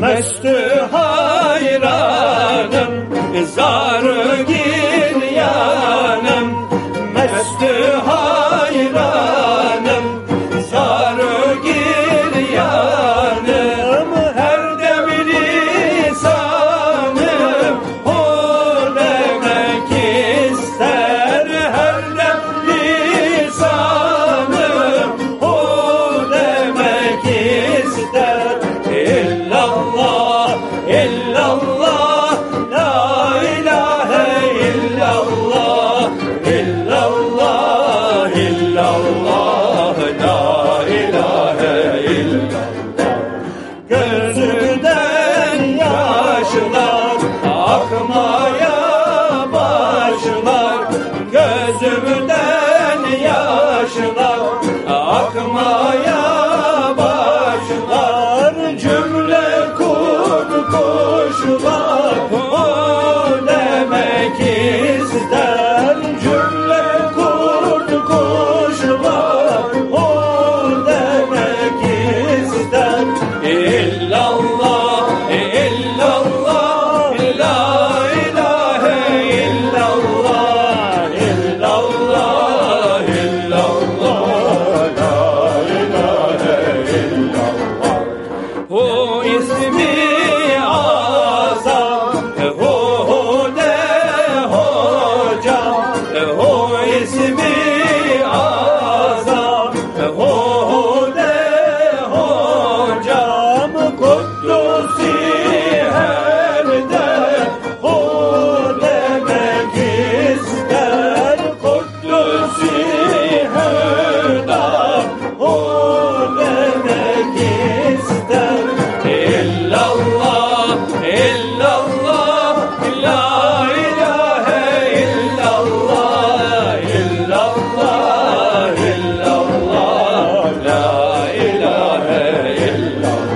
Mestü hayranım Zarı giryanım başlar Gözümden yaşlar Él